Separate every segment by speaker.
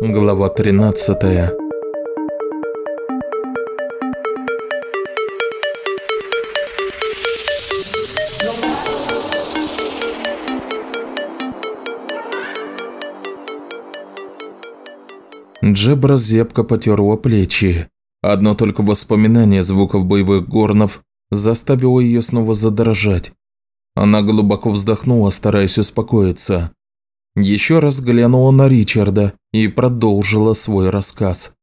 Speaker 1: Глава 13 Джебра зябко потерла плечи. Одно только воспоминание звуков боевых горнов заставило ее снова задрожать. Она глубоко вздохнула, стараясь успокоиться. Еще раз глянула на Ричарда и продолжила свой рассказ.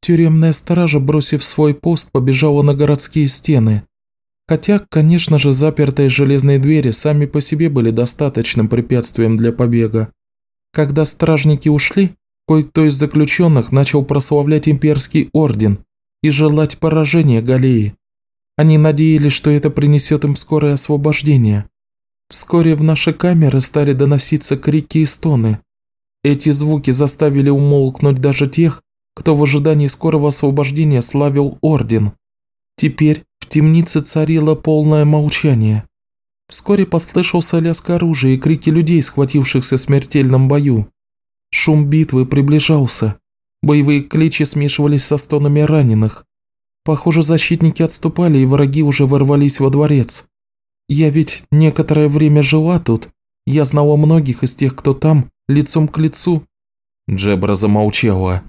Speaker 1: Тюремная стража, бросив свой пост, побежала на городские стены. Хотя, конечно же, запертые железные двери сами по себе были достаточным препятствием для побега. Когда стражники ушли, Кое-кто из заключенных начал прославлять имперский орден и желать поражения Галеи. Они надеялись, что это принесет им скорое освобождение. Вскоре в наши камеры стали доноситься крики и стоны. Эти звуки заставили умолкнуть даже тех, кто в ожидании скорого освобождения славил орден. Теперь в темнице царило полное молчание. Вскоре послышался лязг оружия и крики людей, схватившихся в смертельном бою. Шум битвы приближался. Боевые кличи смешивались со стонами раненых. Похоже, защитники отступали, и враги уже ворвались во дворец. Я ведь некоторое время жила тут. Я знала многих из тех, кто там, лицом к лицу. Джебра замолчала.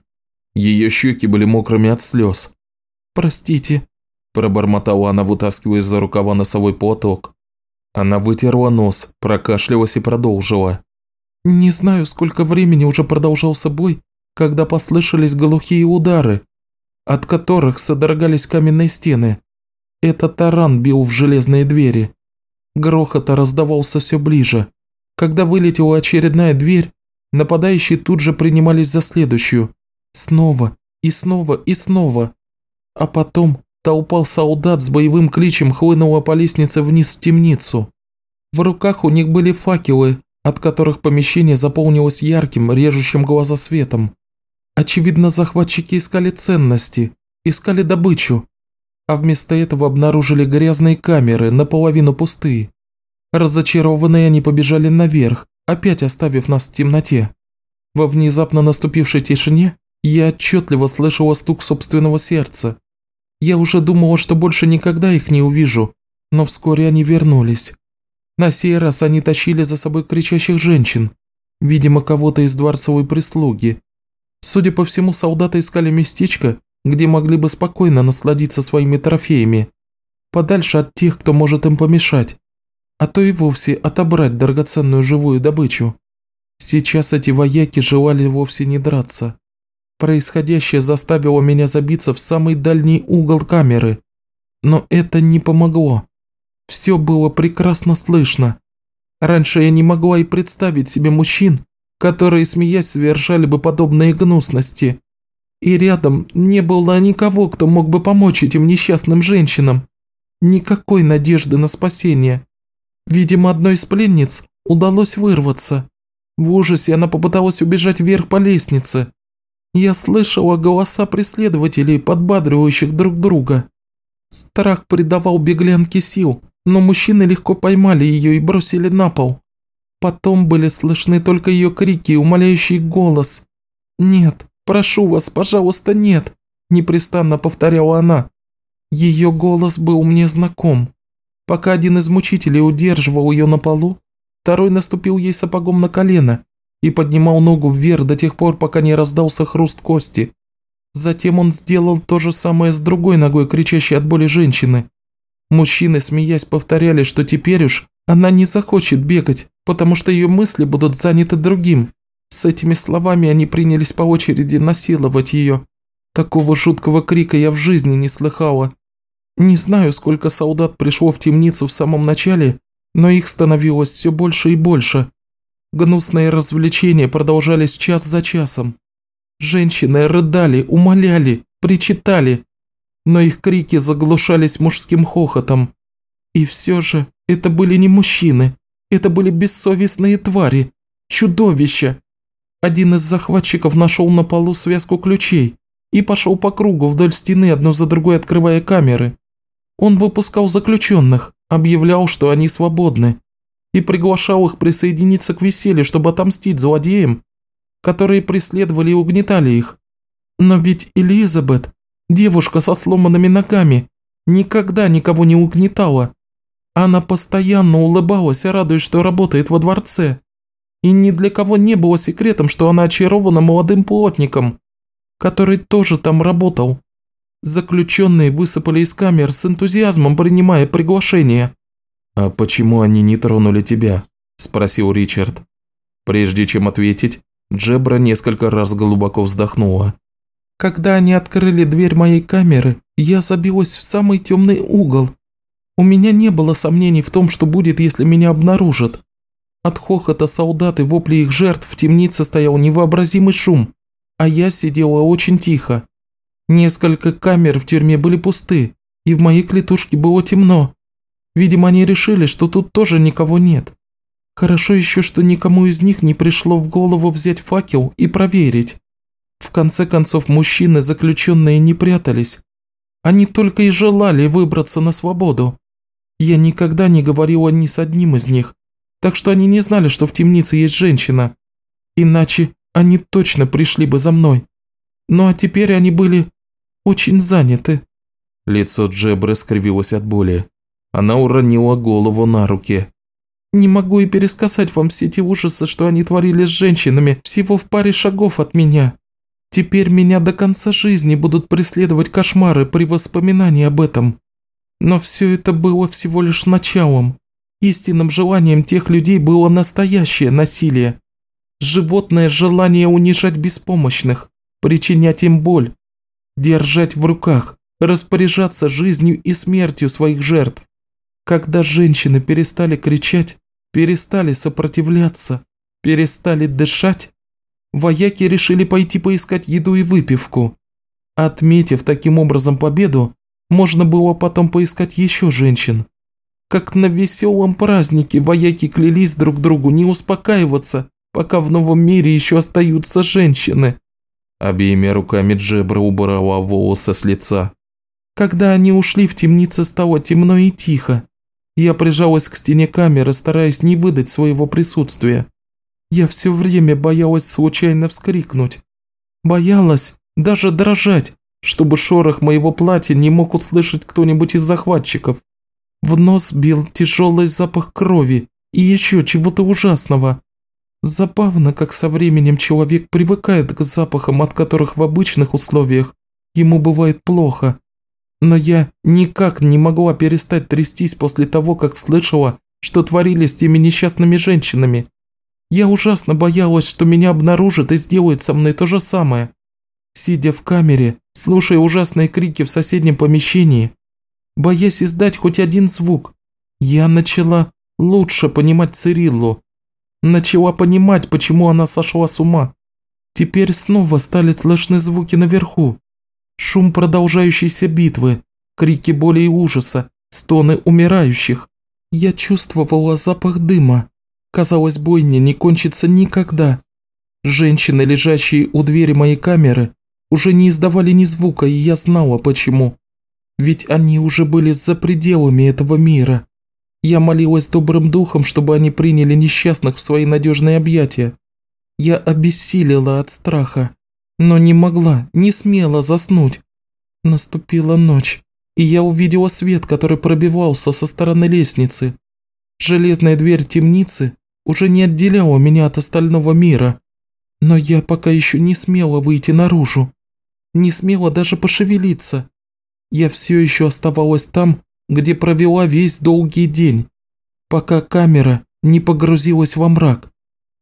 Speaker 1: Ее щеки были мокрыми от слез. «Простите», – пробормотала она, вытаскивая из-за рукава носовой платок. Она вытерла нос, прокашлялась и продолжила. Не знаю, сколько времени уже продолжался бой, когда послышались глухие удары, от которых содрогались каменные стены. Это таран бил в железные двери. Грохот раздавался все ближе. Когда вылетела очередная дверь, нападающие тут же принимались за следующую. Снова и снова и снова. А потом толпа солдат с боевым кличем хлынула по лестнице вниз в темницу. В руках у них были факелы, от которых помещение заполнилось ярким, режущим глаза светом. Очевидно, захватчики искали ценности, искали добычу, а вместо этого обнаружили грязные камеры, наполовину пустые. Разочарованные они побежали наверх, опять оставив нас в темноте. Во внезапно наступившей тишине я отчетливо слышала стук собственного сердца. Я уже думала, что больше никогда их не увижу, но вскоре они вернулись. На сей раз они тащили за собой кричащих женщин, видимо, кого-то из дворцовой прислуги. Судя по всему, солдаты искали местечко, где могли бы спокойно насладиться своими трофеями, подальше от тех, кто может им помешать, а то и вовсе отобрать драгоценную живую добычу. Сейчас эти вояки желали вовсе не драться. Происходящее заставило меня забиться в самый дальний угол камеры, но это не помогло. Все было прекрасно слышно. Раньше я не могла и представить себе мужчин, которые, смеясь, совершали бы подобные гнусности. И рядом не было никого, кто мог бы помочь этим несчастным женщинам. Никакой надежды на спасение. Видимо, одной из пленниц удалось вырваться. В ужасе она попыталась убежать вверх по лестнице. Я слышала голоса преследователей, подбадривающих друг друга. Страх придавал беглянке сил, но мужчины легко поймали ее и бросили на пол. Потом были слышны только ее крики и умоляющий голос. «Нет, прошу вас, пожалуйста, нет!» – непрестанно повторяла она. Ее голос был мне знаком. Пока один из мучителей удерживал ее на полу, второй наступил ей сапогом на колено и поднимал ногу вверх до тех пор, пока не раздался хруст кости. Затем он сделал то же самое с другой ногой, кричащей от боли женщины. Мужчины, смеясь, повторяли, что теперь уж она не захочет бегать, потому что ее мысли будут заняты другим. С этими словами они принялись по очереди насиловать ее. Такого жуткого крика я в жизни не слыхала. Не знаю, сколько солдат пришло в темницу в самом начале, но их становилось все больше и больше. Гнусные развлечения продолжались час за часом. Женщины рыдали, умоляли, причитали, но их крики заглушались мужским хохотом. И все же это были не мужчины, это были бессовестные твари, чудовища. Один из захватчиков нашел на полу связку ключей и пошел по кругу вдоль стены, одну за другой открывая камеры. Он выпускал заключенных, объявлял, что они свободны.
Speaker 2: и приглашал их присоединиться к веселью, чтобы отомстить злодеям, которые преследовали и угнетали их. Но ведь Элизабет, девушка со сломанными ногами, никогда никого не угнетала. Она постоянно улыбалась, радуясь, что работает во дворце. И ни для кого не было секретом, что она очарована молодым плотником, который тоже там работал. Заключенные высыпали из камер с энтузиазмом, принимая приглашение.
Speaker 1: «А почему они не тронули тебя?» – спросил Ричард. Прежде чем ответить, Джебра несколько раз глубоко вздохнула.
Speaker 2: «Когда они открыли дверь моей камеры, я забилась в самый темный угол. У меня не было сомнений в том, что будет, если меня обнаружат. От хохота солдат и вопли их жертв в темнице стоял невообразимый шум, а я сидела очень тихо. Несколько камер в тюрьме были пусты, и в моей клетушке было темно. Видимо, они решили, что тут тоже никого нет. Хорошо еще, что никому из них не пришло в голову взять факел и проверить. В конце концов, мужчины, заключенные, не прятались. Они только и желали выбраться на свободу. Я никогда не говорила ни с одним из них, так что они не знали, что в темнице есть женщина. Иначе они точно пришли бы за мной. Ну а теперь они были очень заняты».
Speaker 1: Лицо Джебры скривилось от боли. Она уронила голову на руки.
Speaker 2: «Не могу и пересказать вам все те ужасы, что они творили с женщинами всего в паре шагов от меня. Теперь меня до конца жизни будут преследовать кошмары при воспоминании об этом. Но все это было всего лишь началом. Истинным желанием тех людей было настоящее насилие. Животное желание унижать беспомощных, причинять им боль, держать в руках, распоряжаться жизнью и смертью своих жертв. Когда женщины перестали кричать, перестали сопротивляться, перестали дышать, вояки решили пойти поискать еду и выпивку. Отметив таким образом победу, можно было потом поискать еще женщин. Как на веселом празднике вояки клялись друг другу не успокаиваться, пока в новом мире еще остаются женщины.
Speaker 1: Обеими руками Джебра убрала волосы с лица.
Speaker 2: Когда они ушли, в темнице стало темно и тихо. Я прижалась к стене камеры, стараясь не выдать своего присутствия. Я все время боялась случайно вскрикнуть. Боялась даже дрожать, чтобы шорох моего платья не мог услышать кто-нибудь из захватчиков. В нос бил тяжелый запах крови и еще чего-то ужасного. Забавно, как со временем человек привыкает к запахам, от которых в обычных условиях ему бывает плохо. Но я никак не могла перестать трястись после того, как слышала, что творили с теми несчастными женщинами. Я ужасно боялась, что меня обнаружат и сделают со мной то же самое. Сидя в камере, слушая ужасные крики в соседнем помещении, боясь издать хоть один звук, я начала лучше понимать Цириллу. Начала понимать, почему она сошла с ума. Теперь снова стали слышны звуки наверху. Шум продолжающейся битвы, крики боли и ужаса, стоны умирающих. Я чувствовала запах дыма. Казалось, бойня не кончится никогда. Женщины, лежащие у двери моей камеры, уже не издавали ни звука, и я знала почему. Ведь они уже были за пределами этого мира. Я молилась добрым духом, чтобы они приняли несчастных в свои надежные объятия. Я обессилила от страха, но не могла, не смела заснуть. Наступила ночь, и я увидела свет, который пробивался со стороны лестницы. Железная дверь темницы уже не отделяла меня от остального мира, но я пока еще не смела выйти наружу, не смела даже пошевелиться. Я все еще оставалась там, где провела весь долгий день, пока камера не погрузилась во мрак.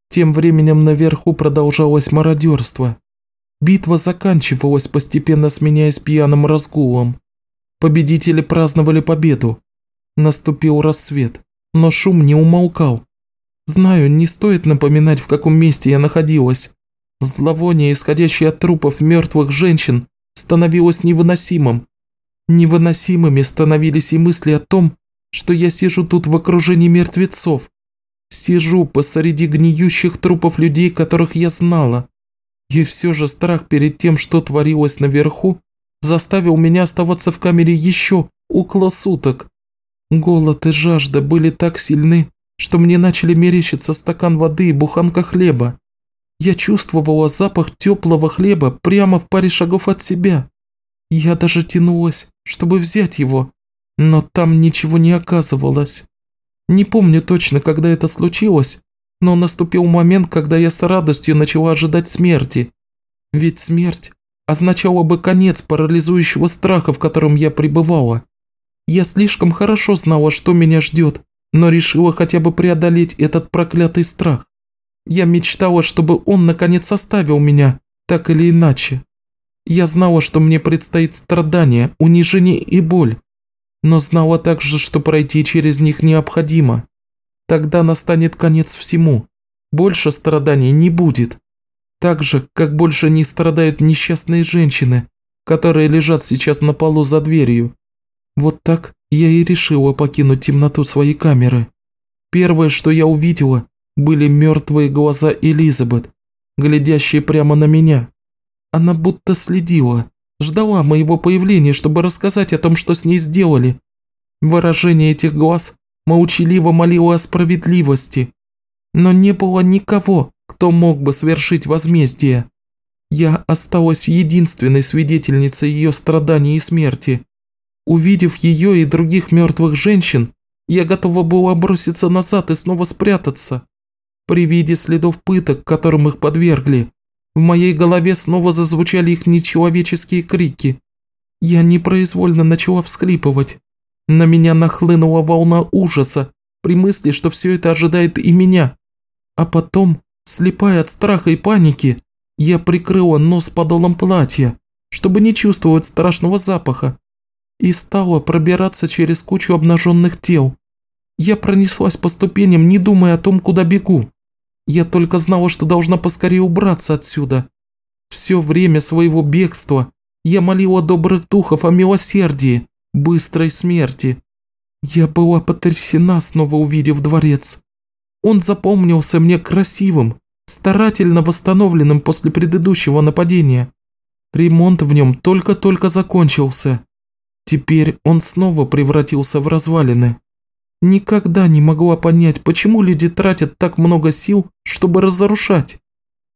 Speaker 2: Тем временем наверху продолжалось мародерство. Битва заканчивалась, постепенно сменяясь пьяным разгулом. Победители праздновали победу. Наступил рассвет, но шум не умолкал. Знаю, не стоит напоминать, в каком месте я находилась. Зловоние, исходящее от трупов мертвых женщин, становилось невыносимым. Невыносимыми становились и мысли о том, что я сижу тут в окружении мертвецов. Сижу посреди гниющих трупов людей, которых я знала. И все же страх перед тем, что творилось наверху, заставил меня оставаться в камере еще около суток. Голод и жажда были так сильны, что мне начали мерещиться стакан воды и буханка хлеба. Я чувствовала запах теплого хлеба прямо в паре шагов от себя. Я даже тянулась, чтобы взять его, но там ничего не оказывалось. Не помню точно, когда это случилось, но наступил момент, когда я с радостью начала ожидать смерти. Ведь смерть означала бы конец парализующего страха, в котором я пребывала. Я слишком хорошо знала, что меня ждет, но решила хотя бы преодолеть этот проклятый страх. Я мечтала, чтобы он наконец оставил меня, так или иначе. Я знала, что мне предстоит страдание, унижение и боль, но знала также, что пройти через них необходимо. Тогда настанет конец всему. Больше страданий не будет. Так же, как больше не страдают несчастные женщины, которые лежат сейчас на полу за дверью. Вот так я и решила покинуть темноту своей камеры. Первое, что я увидела, были мертвые глаза Элизабет, глядящие прямо на меня. Она будто следила, ждала моего появления, чтобы рассказать о том, что с ней сделали. Выражение этих глаз молчаливо молило о справедливости, но не было никого, кто мог бы совершить возмездие. Я осталась единственной свидетельницей ее страданий и смерти. Увидев ее и других мертвых женщин, я готова была броситься назад и снова спрятаться. При виде следов пыток, которым их подвергли, в моей голове снова зазвучали их нечеловеческие крики. Я непроизвольно начала всхлипывать. На меня нахлынула волна ужаса при мысли, что все это ожидает и меня. А потом, слепая от страха и паники, я прикрыла нос подолом платья, чтобы не чувствовать страшного запаха, и стала пробираться через кучу обнаженных тел. Я пронеслась по ступеням, не думая о том, куда бегу. Я только знала, что должна поскорее убраться отсюда. Все время своего бегства я молила добрых духов о милосердии, быстрой смерти. Я была потрясена, снова увидев дворец. Он запомнился мне красивым, старательно восстановленным после предыдущего нападения. Ремонт в нем только-только закончился. Теперь он снова превратился в развалины. Никогда не могла понять, почему люди тратят так много сил, чтобы разрушать.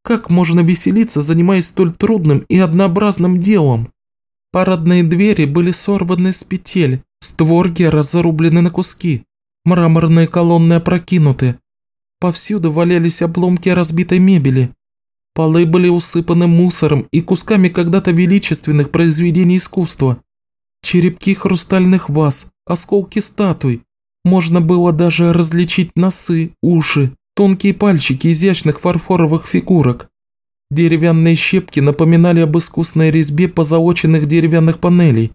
Speaker 2: Как можно веселиться, занимаясь столь трудным и однообразным делом? Парадные двери были сорваны с петель, створки разрублены на куски, мраморные колонны опрокинуты. Повсюду валялись обломки разбитой мебели. Полы были усыпаны мусором и кусками когда-то величественных произведений искусства. Черепки хрустальных ваз, осколки статуй, можно было даже различить носы, уши, тонкие пальчики изящных фарфоровых фигурок. Деревянные щепки напоминали об искусной резьбе позолоченных деревянных панелей.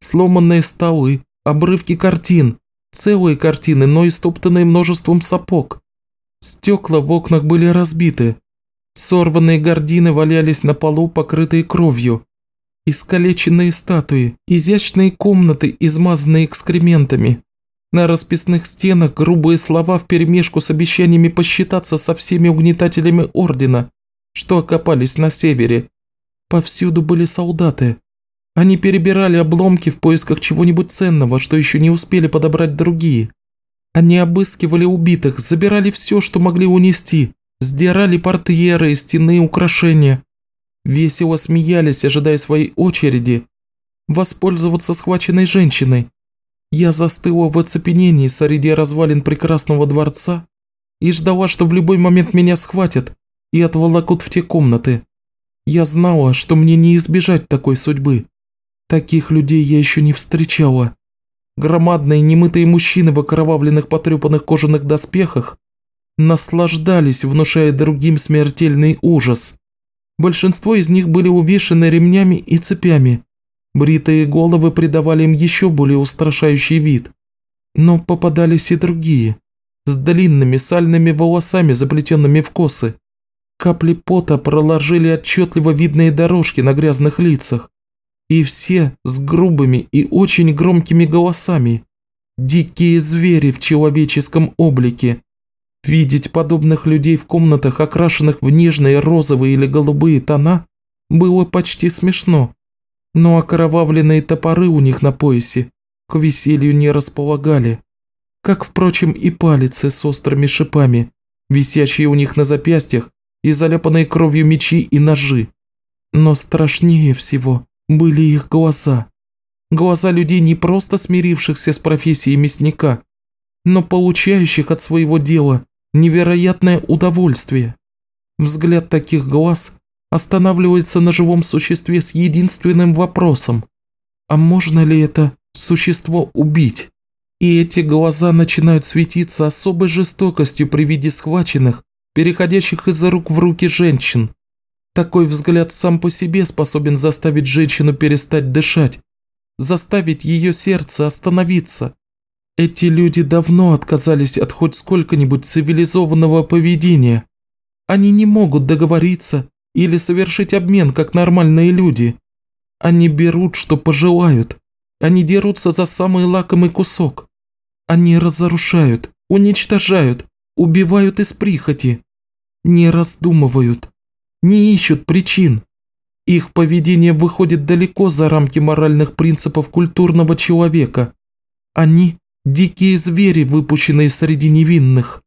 Speaker 2: Сломанные столы, обрывки картин, целые картины, но истоптанные множеством сапог. Стекла в окнах были разбиты. Сорванные гардины валялись на полу, покрытые кровью. Искалеченные статуи, изящные комнаты, измазанные экскрементами, на расписных стенах грубые слова вперемешку с обещаниями посчитаться со всеми угнетателями Ордена, что окопались на севере. Повсюду были солдаты. Они перебирали обломки в поисках чего-нибудь ценного, что еще не успели подобрать другие. Они обыскивали убитых, забирали все, что могли унести, сдирали портьеры и стены украшения. Весело смеялись, ожидая своей очереди, воспользоваться схваченной женщиной, я застыла в оцепенении среди развалин прекрасного дворца и ждала, что в любой момент меня схватят и отволокут в те комнаты. Я знала, что мне не избежать такой судьбы. Таких людей я еще не встречала. Громадные немытые мужчины в окровавленных потрепанных кожаных доспехах наслаждались, внушая другим смертельный ужас. Большинство из них были увешаны ремнями и цепями, Бритые головы придавали им еще более устрашающий вид. Но попадались и другие, с длинными сальными волосами, заплетенными в косы. Капли пота проложили отчетливо видные дорожки на грязных лицах. И все с грубыми и очень громкими голосами. Дикие звери в человеческом облике. Видеть подобных людей в комнатах, окрашенных в нежные розовые или голубые тона, было почти смешно но окровавленные топоры у них на поясе к веселью не располагали. Как, впрочем, и палицы с острыми шипами, висящие у них на запястьях и заляпанные кровью мечи и ножи. Но страшнее всего были их глаза. Глаза людей, не просто смирившихся с профессией мясника, но получающих от своего дела невероятное удовольствие. Взгляд таких глаз останавливается на живом существе с единственным вопросом. А можно ли это существо убить? И эти глаза начинают светиться особой жестокостью при виде схваченных, переходящих из рук в руки женщин. Такой взгляд сам по себе способен заставить женщину перестать дышать, заставить ее сердце остановиться. Эти люди давно отказались от хоть сколько-нибудь цивилизованного поведения. Они не могут договориться или совершить обмен, как нормальные люди. Они берут, что пожелают. Они дерутся за самый лакомый кусок. Они разрушают, уничтожают, убивают из прихоти. Не раздумывают, не ищут причин. Их поведение выходит далеко за рамки моральных принципов культурного человека. Они – дикие звери, выпущенные среди невинных.